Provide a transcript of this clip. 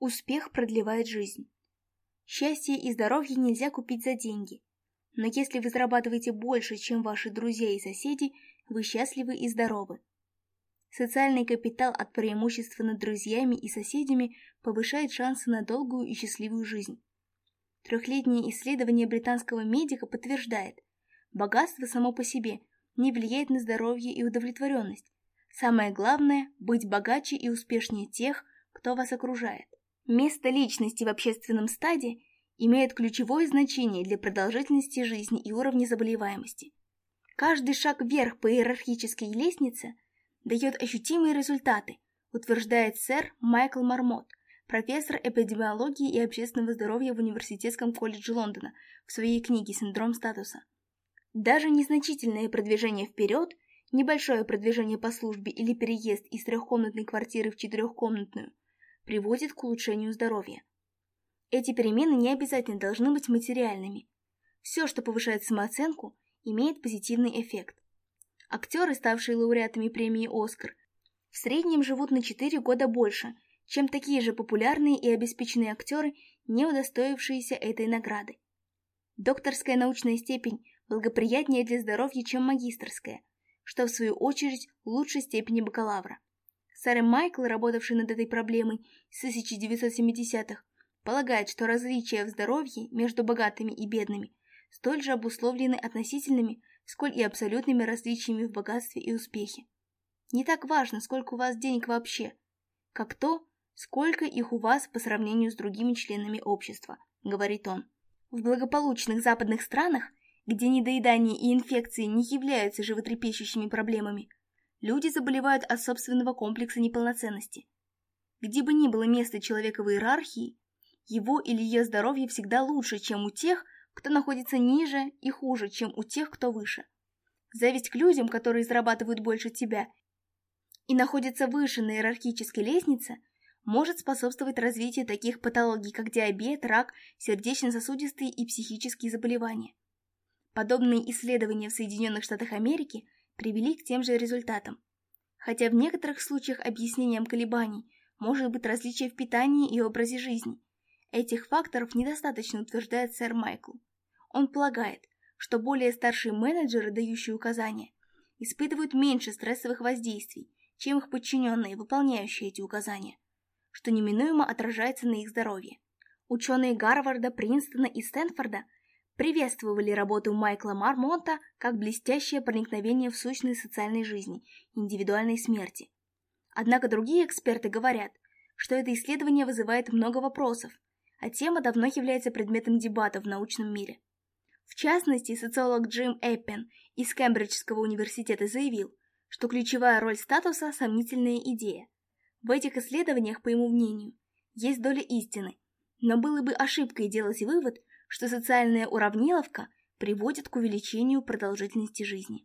Успех продлевает жизнь. Счастье и здоровье нельзя купить за деньги. Но если вы зарабатываете больше, чем ваши друзья и соседи, вы счастливы и здоровы. Социальный капитал от преимущества над друзьями и соседями повышает шансы на долгую и счастливую жизнь. Трехлетнее исследование британского медика подтверждает, богатство само по себе не влияет на здоровье и удовлетворенность. Самое главное – быть богаче и успешнее тех, кто вас окружает. Место личности в общественном стаде имеет ключевое значение для продолжительности жизни и уровня заболеваемости. Каждый шаг вверх по иерархической лестнице дает ощутимые результаты, утверждает сэр Майкл Мармот, профессор эпидемиологии и общественного здоровья в Университетском колледже Лондона в своей книге «Синдром статуса». Даже незначительное продвижение вперед, небольшое продвижение по службе или переезд из трехкомнатной квартиры в четырехкомнатную приводит к улучшению здоровья. Эти перемены не обязательно должны быть материальными. Все, что повышает самооценку, имеет позитивный эффект. Актеры, ставшие лауреатами премии «Оскар», в среднем живут на 4 года больше, чем такие же популярные и обеспеченные актеры, не удостоившиеся этой награды. Докторская научная степень благоприятнее для здоровья, чем магистрская, что в свою очередь лучше степени бакалавра. Сэр Майкл, работавший над этой проблемой с 1970-х, полагает, что различия в здоровье между богатыми и бедными столь же обусловлены относительными, сколь и абсолютными различиями в богатстве и успехе. Не так важно, сколько у вас денег вообще, как то, сколько их у вас по сравнению с другими членами общества, говорит он. В благополучных западных странах, где недоедание и инфекции не являются животрепещущими проблемами, люди заболевают от собственного комплекса неполноценности. Где бы ни было место человека в иерархии, его или ее здоровье всегда лучше, чем у тех, кто находится ниже и хуже, чем у тех, кто выше. Зависть к людям, которые зарабатывают больше тебя и находятся выше на иерархической лестнице, может способствовать развитию таких патологий, как диабет, рак, сердечно-сосудистые и психические заболевания. Подобные исследования в Соединенных Штатах Америки – привели к тем же результатам. Хотя в некоторых случаях объяснением колебаний может быть различие в питании и образе жизни. Этих факторов недостаточно утверждает сэр Майкл. Он полагает, что более старшие менеджеры, дающие указания, испытывают меньше стрессовых воздействий, чем их подчиненные, выполняющие эти указания, что неминуемо отражается на их здоровье. Ученые Гарварда, Принстона и Стэнфорда – приветствовали работу Майкла Мармонта как блестящее проникновение в сущность социальной жизни, индивидуальной смерти. Однако другие эксперты говорят, что это исследование вызывает много вопросов, а тема давно является предметом дебата в научном мире. В частности, социолог Джим Эппен из Кембриджского университета заявил, что ключевая роль статуса – сомнительная идея. В этих исследованиях, по его мнению, есть доля истины, но было бы ошибкой делать вывод, что социальная уравниловка приводит к увеличению продолжительности жизни.